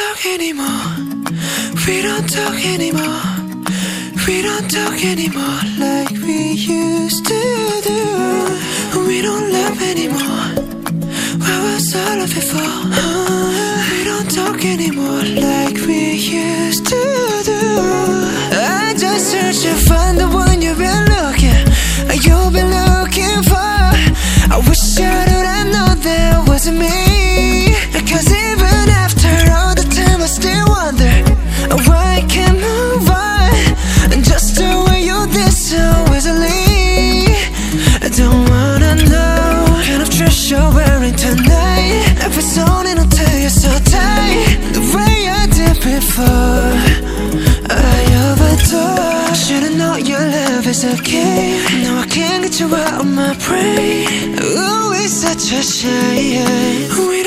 talk anymore. We don't talk anymore. We don't talk anymore like we used to do. We don't love anymore. What was all of it for? We don't talk anymore like we used to do. I just search to game. Now I can't get you out of my brain. Ooh, it's such a shame.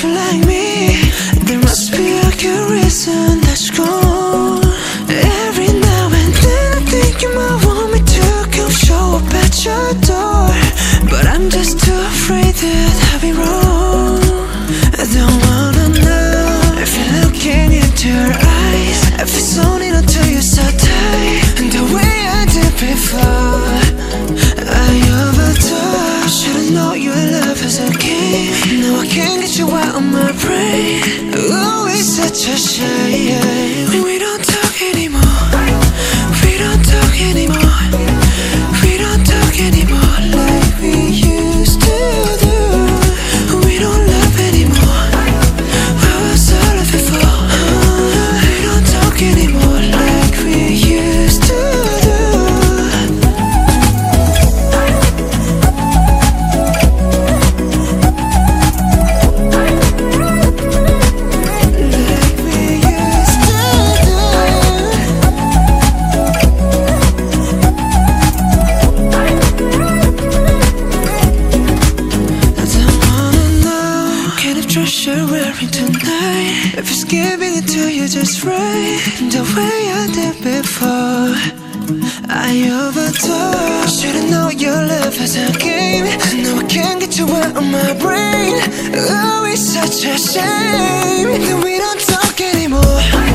To laugh like me. There must be a good reason that you're gone. Every now and then I think you might want me to come show up at your door, but I'm just too afraid that I'll be wrong. I don't wanna know if you're looking into your eyes, if it's only until you're so tight, and the way I did before. I overdosed. Should've known your love is a Now I can't get you out of my brain. Oh, it's such a shame. Know dress you're wearing tonight. If it's giving it to you just right, the way I did before. I overdosed. Should've known your love is a game. Now I can't get you out of my brain. Oh, it's such a shame that we don't talk anymore.